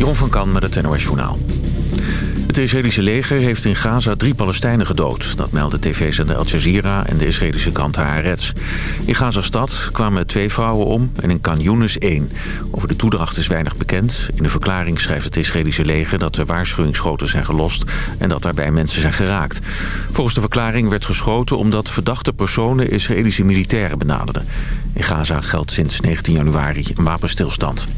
Jeroen van Kan met het NOS Journaal. Het Israëlische leger heeft in Gaza drie Palestijnen gedood. Dat melden tv-zender Al Jazeera en de Israëlische krant Haaretz. In Gaza-stad kwamen twee vrouwen om en in Kan Yunis één. Over de toedracht is weinig bekend. In de verklaring schrijft het Israëlische leger dat de waarschuwingsschoten zijn gelost... en dat daarbij mensen zijn geraakt. Volgens de verklaring werd geschoten omdat verdachte personen Israëlische militairen benaderden. In Gaza geldt sinds 19 januari een wapenstilstand.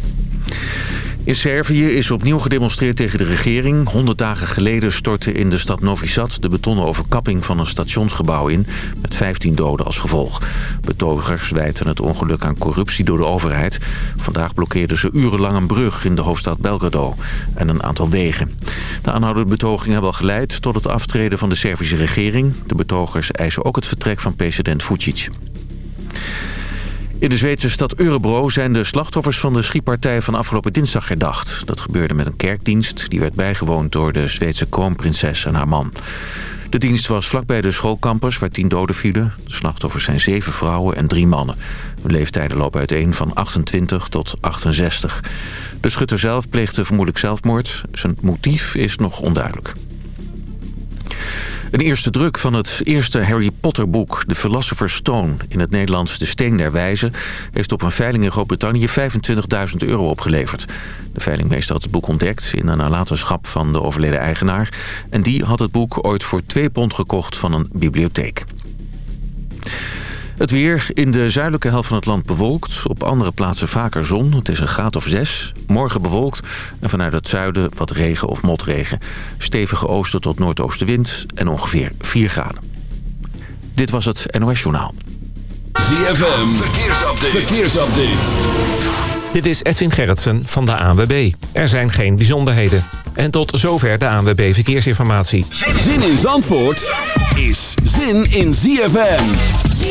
In Servië is opnieuw gedemonstreerd tegen de regering. Honderd dagen geleden stortte in de stad Novi Sad de betonnen overkapping van een stationsgebouw in... met 15 doden als gevolg. Betogers wijten het ongeluk aan corruptie door de overheid. Vandaag blokkeerden ze urenlang een brug in de hoofdstad Belgrado en een aantal wegen. De aanhoudende betogingen hebben al geleid tot het aftreden van de Servische regering. De betogers eisen ook het vertrek van president Vucic. In de Zweedse stad Örebro zijn de slachtoffers van de schietpartij van afgelopen dinsdag herdacht. Dat gebeurde met een kerkdienst. Die werd bijgewoond door de Zweedse kroonprinses en haar man. De dienst was vlakbij de schoolcampus waar tien doden vielen. De slachtoffers zijn zeven vrouwen en drie mannen. Hun leeftijden lopen uiteen van 28 tot 68. De schutter zelf pleegde vermoedelijk zelfmoord. Zijn motief is nog onduidelijk. Een eerste druk van het eerste Harry Potter boek, The Philosopher's Stone... in het Nederlands De Steen der Wijze... heeft op een veiling in Groot-Brittannië 25.000 euro opgeleverd. De veilingmeester had het boek ontdekt in een nalatenschap van de overleden eigenaar... en die had het boek ooit voor 2 pond gekocht van een bibliotheek. Het weer in de zuidelijke helft van het land bewolkt. Op andere plaatsen vaker zon. Het is een graad of zes. Morgen bewolkt. En vanuit het zuiden wat regen of motregen. Stevige oosten tot noordoostenwind. En ongeveer 4 graden. Dit was het NOS Journaal. ZFM. Verkeersupdate. Verkeersupdate. Dit is Edwin Gerritsen van de ANWB. Er zijn geen bijzonderheden. En tot zover de ANWB Verkeersinformatie. Zin in Zandvoort is zin in ZFM.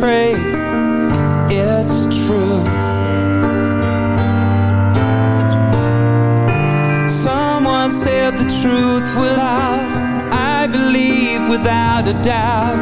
Betrayed it's true. Someone said the truth will out I believe without a doubt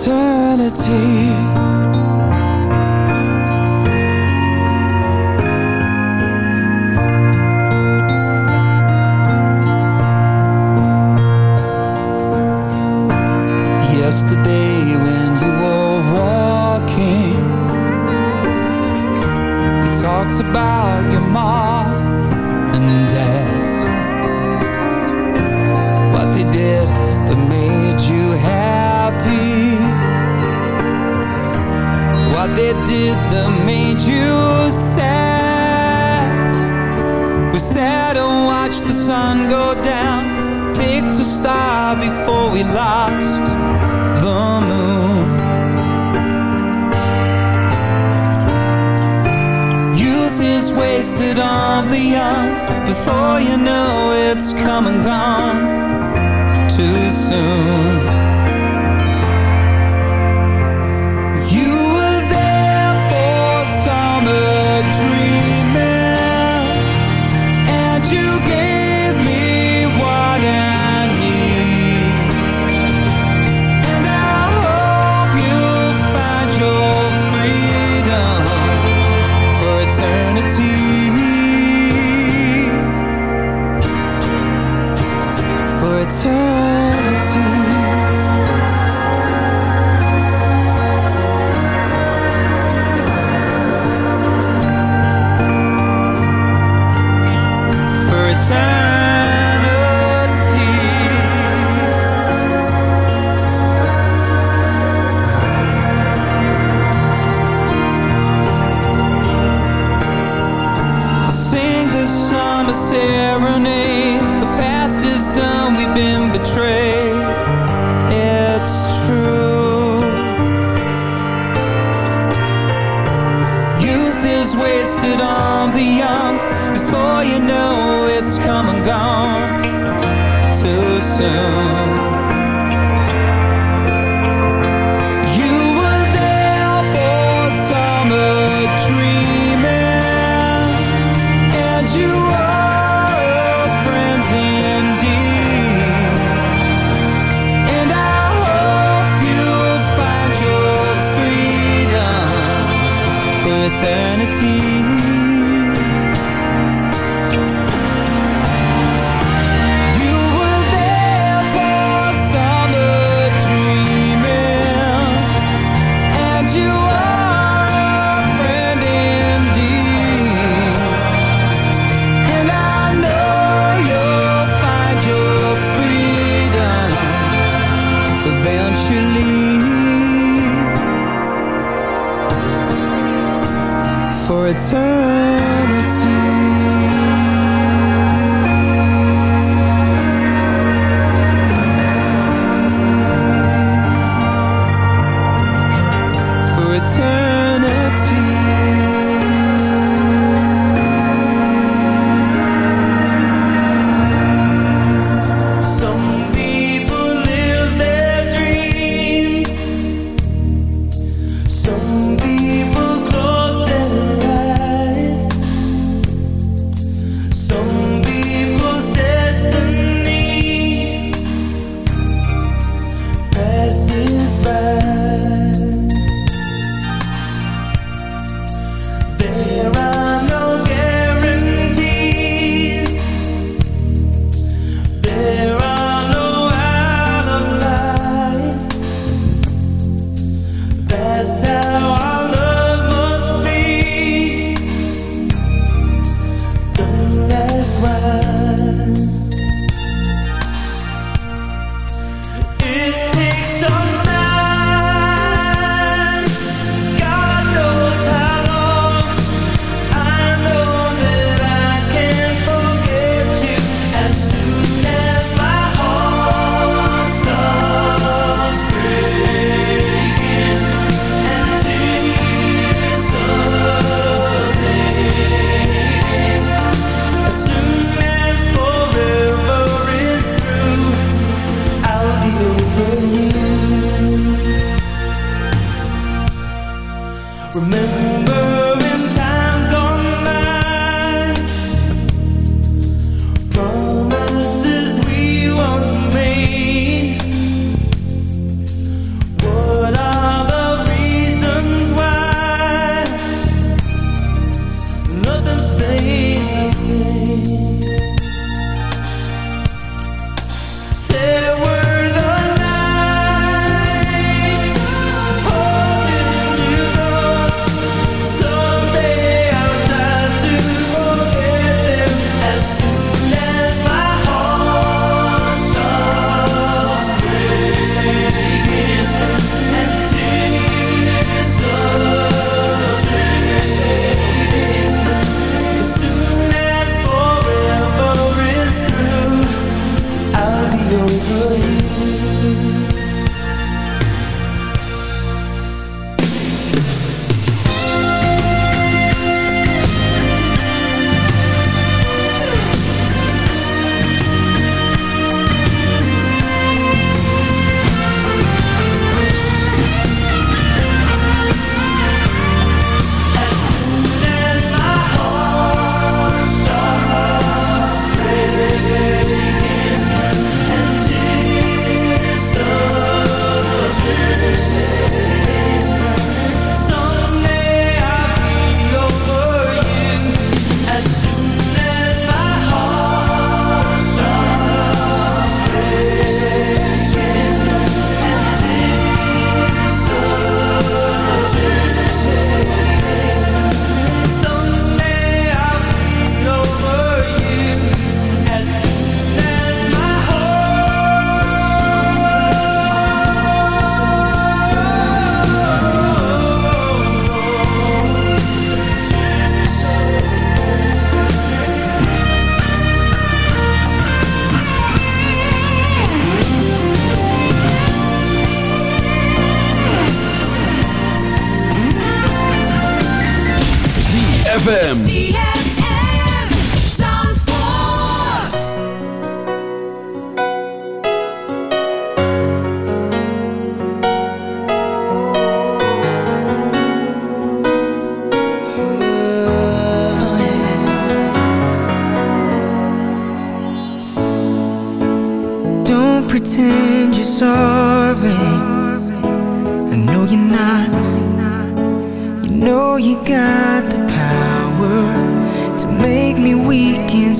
eternity.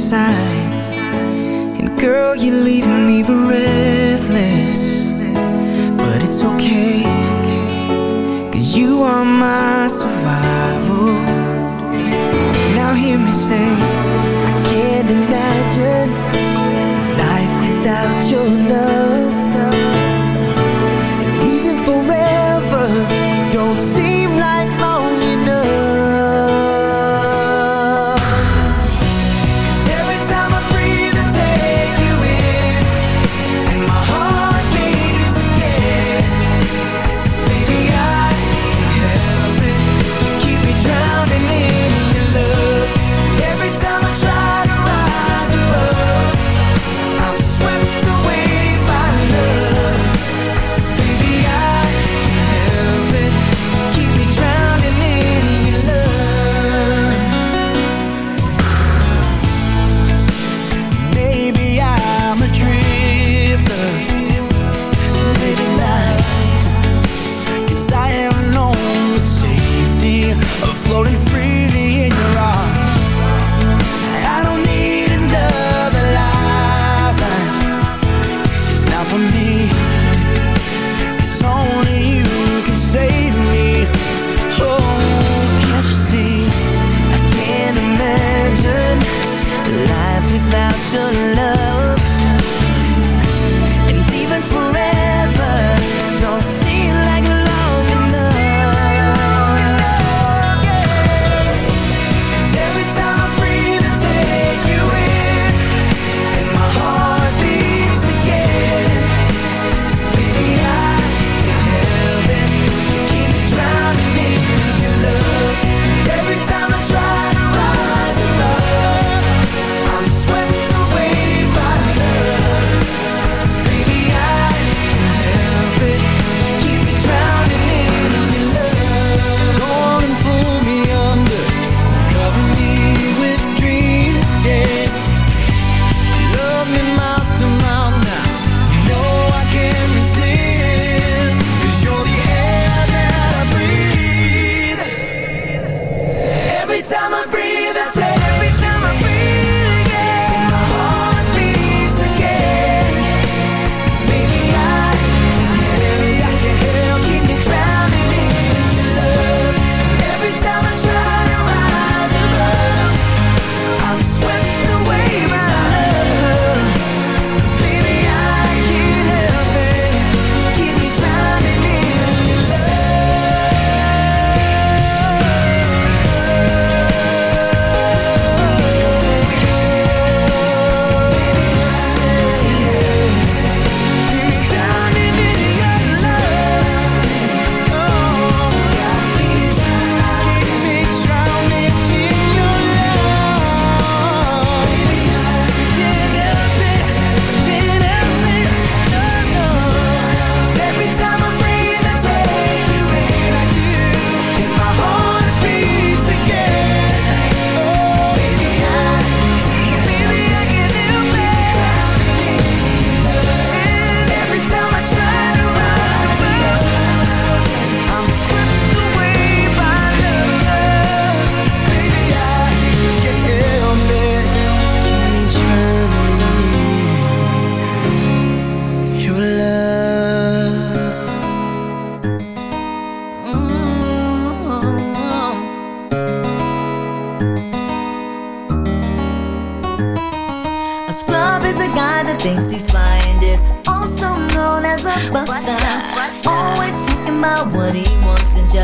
Inside And girl, you leave me breathless. But it's okay. Cause you are my survival. Now hear me say I can't imagine Life without your love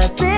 from me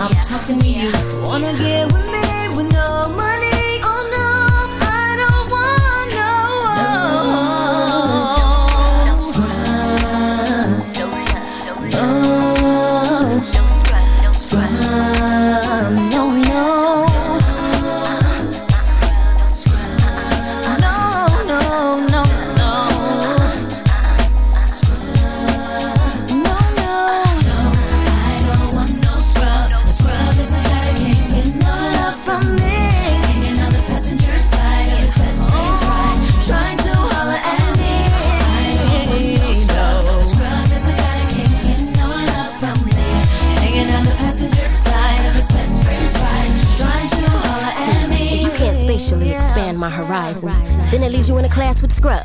I'm talking to you. Wanna get with me with no money?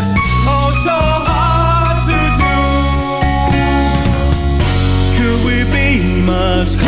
It's oh so hard to do. Could we be much closer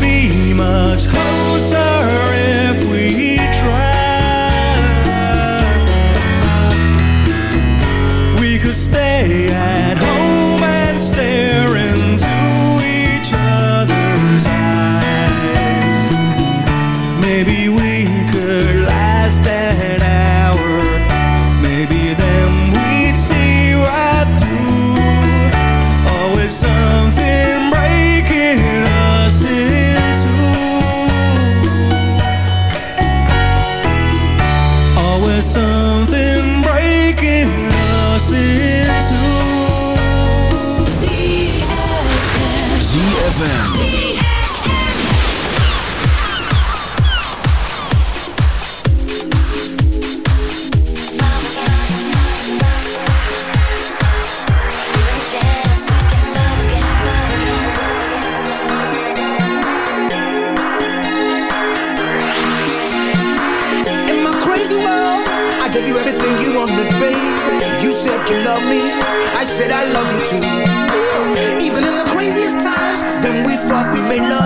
be much closer. Thought we made love,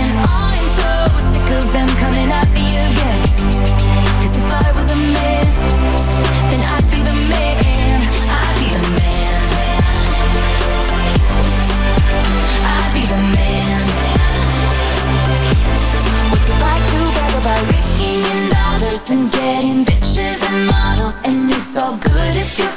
And I'm so sick of them coming at me again. 'Cause if I was a man, then I'd be the man. I'd be the man. I'd be the man. What's it like to brag about raking dollars and getting bitches and models? And it's all good if you're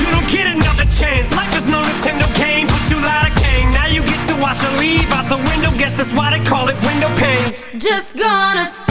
out the window. Guess that's why they call it window pane. Just gonna.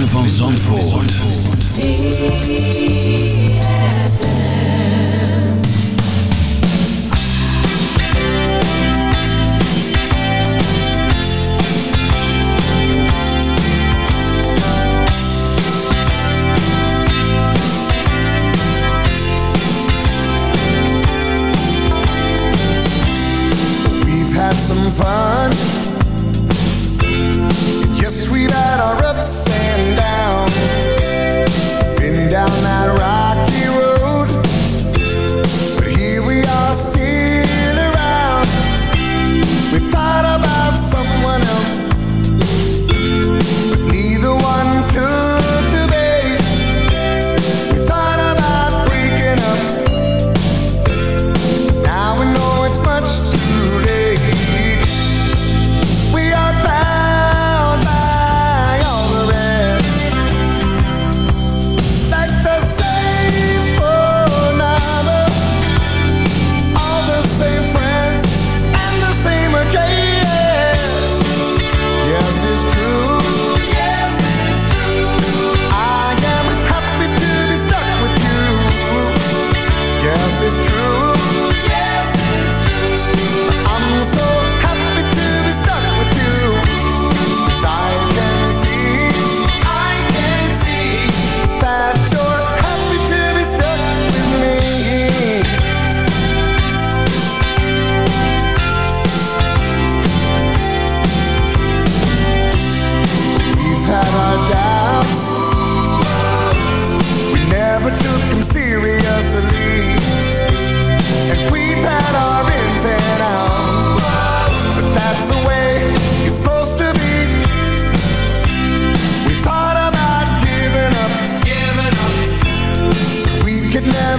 van Zandvoort.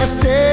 stay.